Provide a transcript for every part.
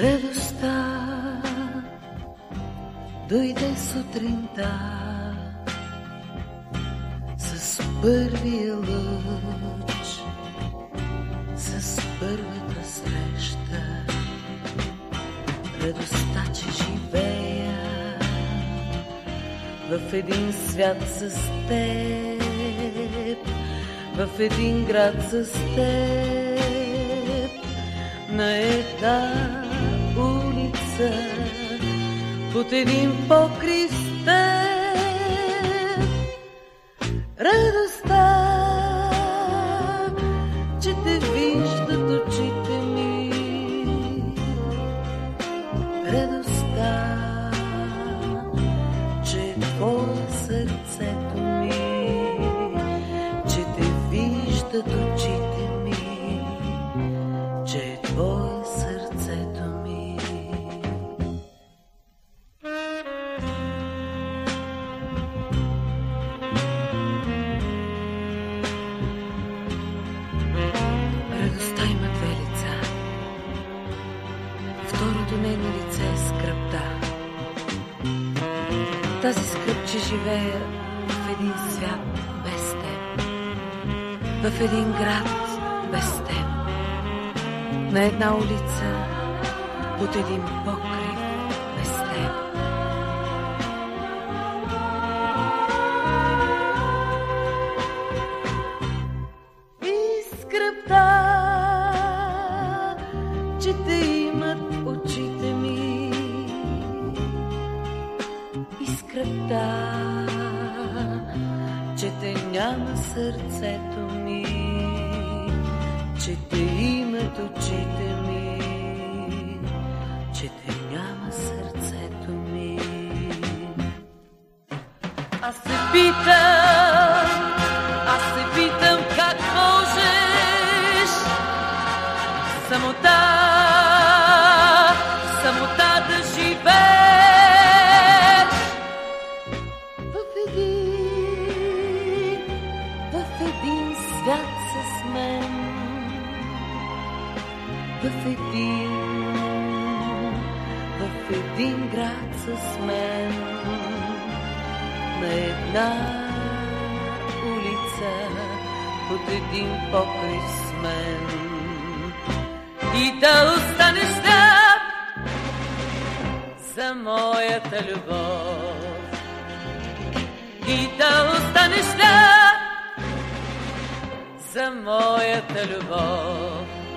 Радостта. Дойде сутринта. С първия лъч, с първата среща. Радостта, че живея. В един свят с теб, в един град с теб, на една улица под един покрив Радостта, че те виждат очите ми. Радостта, Второто нейно лице е скръпта. Тази скръп, че живея в един свят без теб. В един град без теб. На една улица под един покрив че те имат очите ми. И скръпта, че те няма сърцето ми. Че те имат очите ми. Че те няма сърцето ми. Аз се питам, аз се питам как можеш самота в един, в един град с мен на една улица под един покрив с мен. И да останеш там за моята любов. И да останеш там за моята любов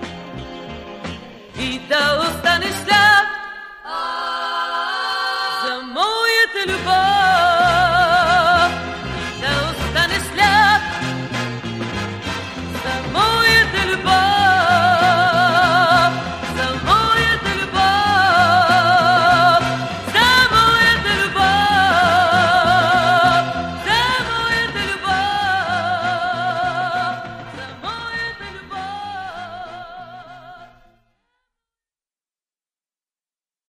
и да останеш сляп за моята любов.